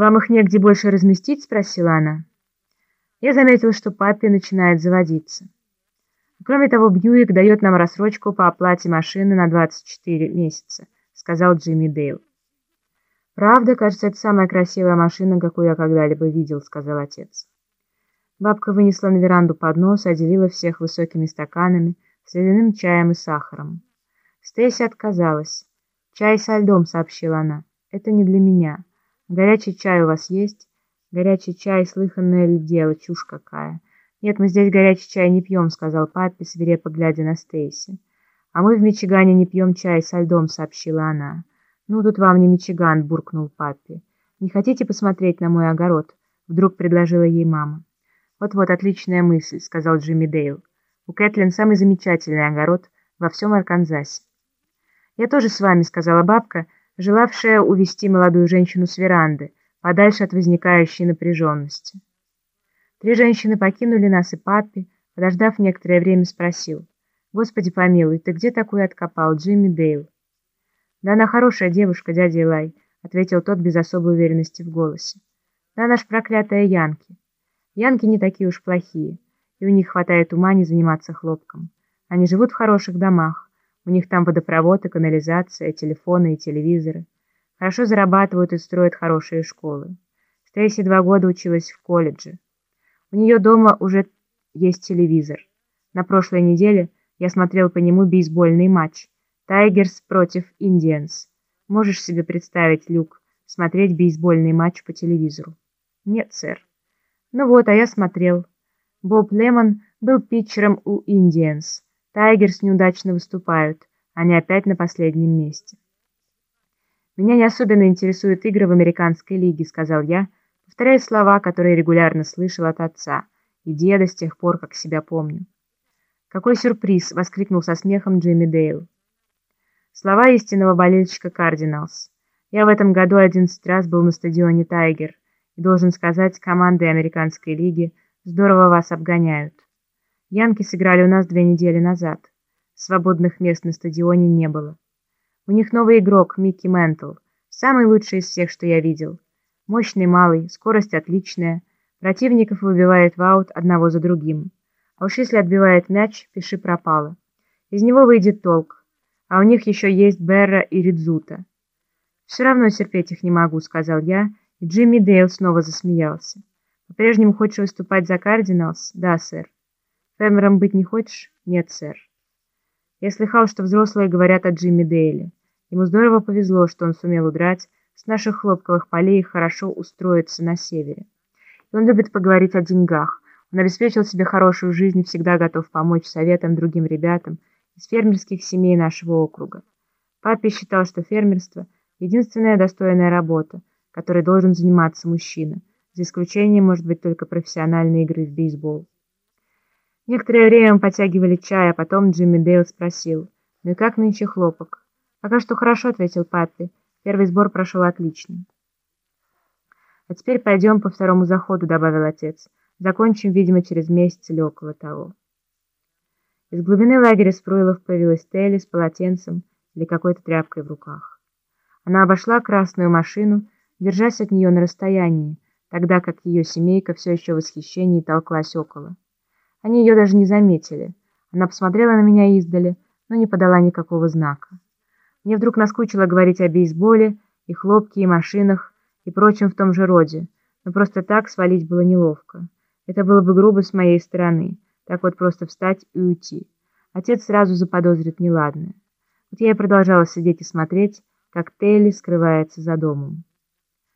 «Вам их негде больше разместить?» — спросила она. Я заметил, что папе начинает заводиться. Кроме того, Бьюик дает нам рассрочку по оплате машины на 24 месяца, сказал Джимми Дейл. «Правда, кажется, это самая красивая машина, какую я когда-либо видел», — сказал отец. Бабка вынесла на веранду поднос отделила всех высокими стаканами с ледяным чаем и сахаром. Стейси отказалась. «Чай со льдом», — сообщила она. «Это не для меня. Горячий чай у вас есть?» «Горячий чай, слыханное ли дело, чушь какая!» «Нет, мы здесь горячий чай не пьем», — сказал папе, свирепо глядя на Стейси. «А мы в Мичигане не пьем чай со льдом», — сообщила она. «Ну, тут вам не Мичиган», — буркнул папе. «Не хотите посмотреть на мой огород?» — вдруг предложила ей мама. «Вот-вот, отличная мысль», — сказал Джимми Дейл. «У Кэтлин самый замечательный огород во всем Арканзасе». «Я тоже с вами», — сказала бабка, желавшая увести молодую женщину с веранды, подальше от возникающей напряженности. Три женщины покинули нас, и папе, подождав некоторое время, спросил, «Господи помилуй, ты где такую откопал, Джимми Дейл?» «Да она хорошая девушка, дядя Элай», — ответил тот без особой уверенности в голосе. «Да она ж проклятая Янки. Янки не такие уж плохие, и у них хватает ума не заниматься хлопком. Они живут в хороших домах, у них там водопровод и канализация, телефоны и телевизоры. Хорошо зарабатывают и строят хорошие школы. Стейси два года училась в колледже. У нее дома уже есть телевизор. На прошлой неделе я смотрел по нему бейсбольный матч. Тайгерс против Индианс. Можешь себе представить, Люк, смотреть бейсбольный матч по телевизору? Нет, сэр. Ну вот, а я смотрел. Боб Лемон был питчером у Индианс. Тайгерс неудачно выступают. Они опять на последнем месте. «Меня не особенно интересуют игры в американской лиге», — сказал я, повторяя слова, которые регулярно слышал от отца и деда с тех пор, как себя помню. «Какой сюрприз!» — воскликнул со смехом Джимми Дейл. Слова истинного болельщика Кардиналс. Я в этом году одиннадцать раз был на стадионе «Тайгер» и должен сказать, команды американской лиги здорово вас обгоняют. Янки сыграли у нас две недели назад. Свободных мест на стадионе не было. У них новый игрок, Микки Ментл, самый лучший из всех, что я видел. Мощный малый, скорость отличная, противников выбивает в аут одного за другим. А уж если отбивает мяч, пиши пропало. Из него выйдет толк. А у них еще есть Берра и Ридзута. «Все равно терпеть их не могу», — сказал я, и Джимми Дейл снова засмеялся. «По-прежнему хочешь выступать за Кардиналс?» «Да, сэр». «Фермером быть не хочешь?» «Нет, сэр». Я слыхал, что взрослые говорят о Джимми Дейле. Ему здорово повезло, что он сумел удрать с наших хлопковых полей и хорошо устроиться на севере. И он любит поговорить о деньгах. Он обеспечил себе хорошую жизнь и всегда готов помочь советам другим ребятам из фермерских семей нашего округа. Папе считал, что фермерство – единственная достойная работа, которой должен заниматься мужчина, за исключением, может быть, только профессиональной игры в бейсбол. Некоторое время мы потягивали чай, а потом Джимми Дейл спросил, «Ну и как нынче хлопок?» «Пока что хорошо», — ответил папе. «Первый сбор прошел отлично». «А теперь пойдем по второму заходу», — добавил отец. «Закончим, видимо, через месяц или около того». Из глубины лагеря Спруилов появилась Телли с полотенцем или какой-то тряпкой в руках. Она обошла красную машину, держась от нее на расстоянии, тогда как ее семейка все еще в восхищении толклась около. Они ее даже не заметили. Она посмотрела на меня издали, но не подала никакого знака. Мне вдруг наскучило говорить о бейсболе, и хлопке, и машинах, и прочем в том же роде, но просто так свалить было неловко. Это было бы грубо с моей стороны, так вот просто встать и уйти. Отец сразу заподозрит неладное. Вот я и продолжала сидеть и смотреть, как Телли скрывается за домом.